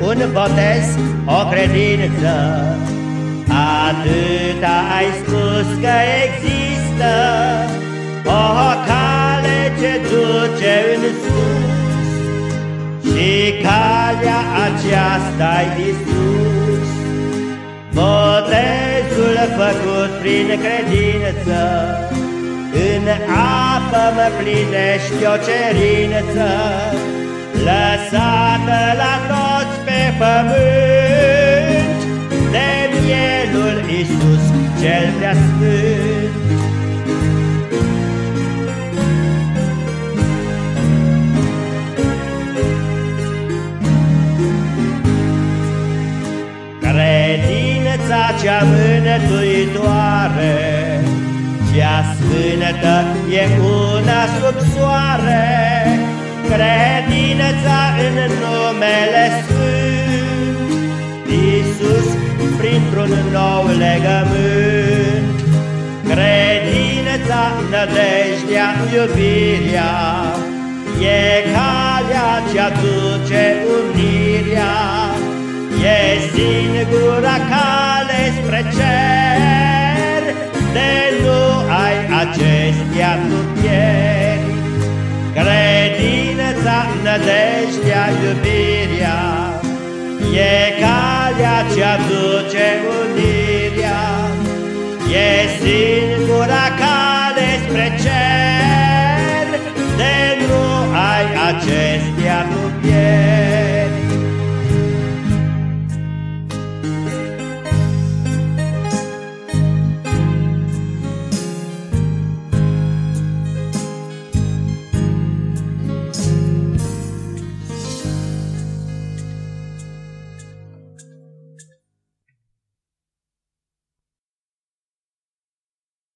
un botez, o credință. Atât ai spus că există o cale ce duce în sus și calea aceasta-i Iisus. Botezul făcut prin credință, în apă mă plinești o cerință, lăsată la toți pe pământ, de mielul Iisus cel prea sfânt. Credința cea mânătuitoare, cea sfântă e una sub soare, Credința în numele Sfânt, Iisus printr-un nou legământ. Credința, nădejdea, iubirea, E calea ce duce unirea, E singura cale spre cer, De nu ai acestea putere. Credința, nădejdea, iubirea, E calea ce aduce unirea E singura cale spre cer. De nu ai acestea nu pierd.